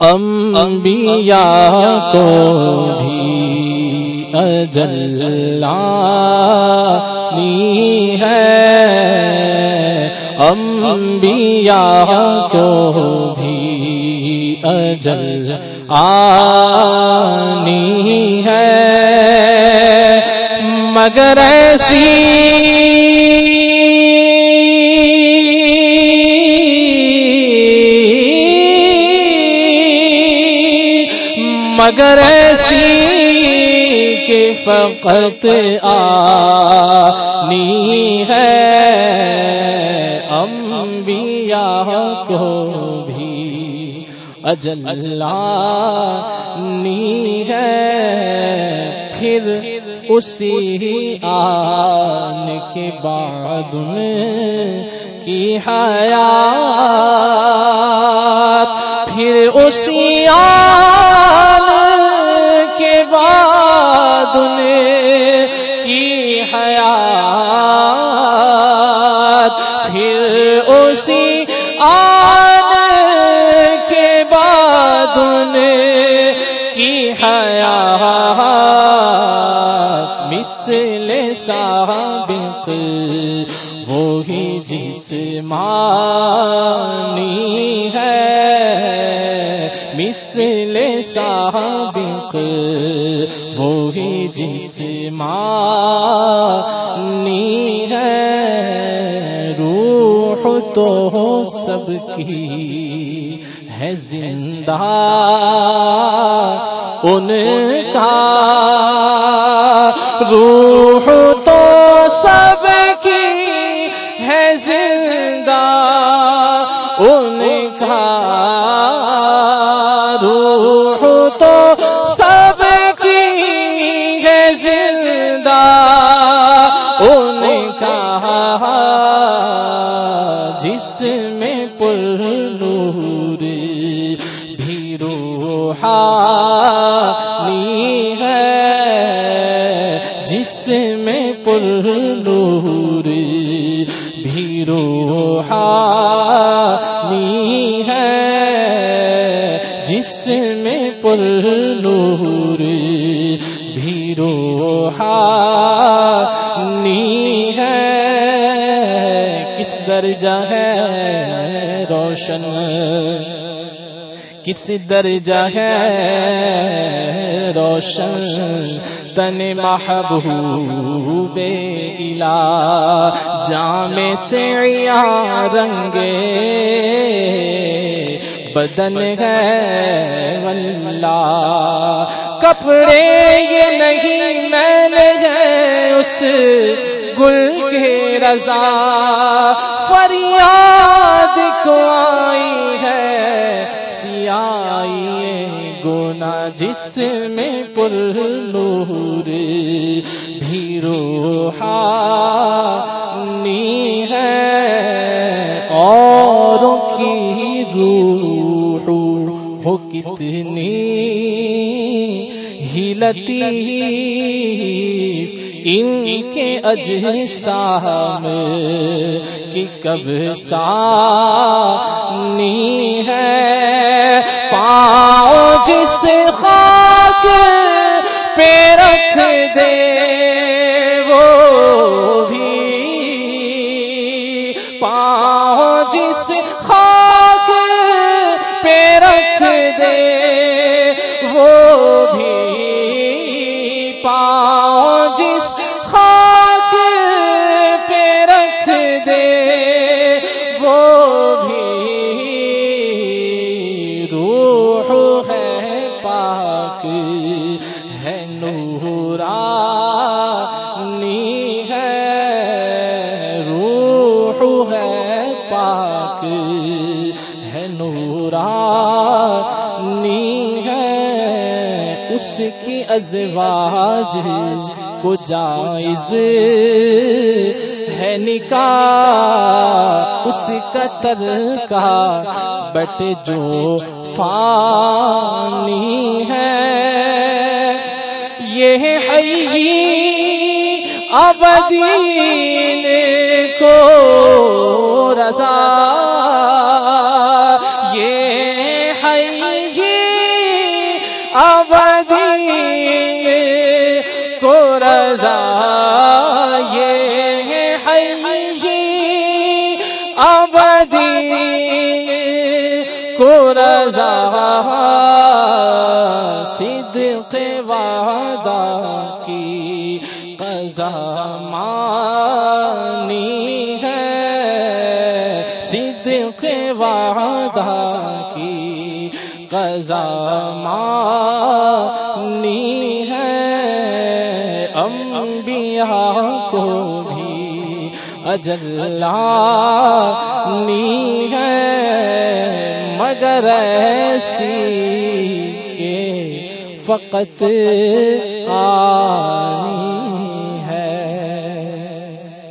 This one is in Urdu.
انبیاء کو بھی اجل نی ہے۔ انبیاء کو بھی اجل آنی ہے۔ مگر ایسی مگر ایسی کہ فقط آنی ہے انبیاء کو بھی اجل نی ہے، پھر اسی آن کے بعد ان کی حیات پھر اسی آن کی حیات؟ پھر اسی آن کے بعد کی حیات؟ سابق وہی جس مانی ہے روح تو سب کی ہے زندہ۔ ان کا روح میں پر نور بھی روحانی ہے، جس میں پر نور بھی روحانی ہے، جس میں پر نور بھی روحانی ہے۔ کس درجہ ہے؟ روشن کس درجہ ہے روشن؟ تن محبوب الا جام سے رنگے بدن ہے واللہ۔ کپڑے یہ نہیں، میں نے اس گل کے رضا فریاد کو آئی ہے۔ سیائی گونا جس میں پر نور بھی روحانی ہے۔ اور کی روح ہو کتنی ہی لطیف ان کے اجسام کی کب سانی ہے؟ پاؤں جس خاک پہ رکھ دے، وہ بھی پاؤں جس خاک پہ رکھ دے۔ جس خاک پہ رکھ دے، وہ بھی روح ہے پاک، ہے نورانی، ہے روح ہے پاک، ہے نورانی، ہے اس کی ازواج کو جائز ہے نکاح، اس کا تر کا بٹ جو فانی ہے۔ یہ ہے ابدین کو رضا۔ یہ ہے ابدی رضا یہ ہے جی ابدی کو رضا، صدق وعدہ کی قضا مانی ہے۔ صدق وعدہ کی قضا مانی ہے انبیاء کو بھی اجل لانی ہے مگر ایسی کہ فقط آنی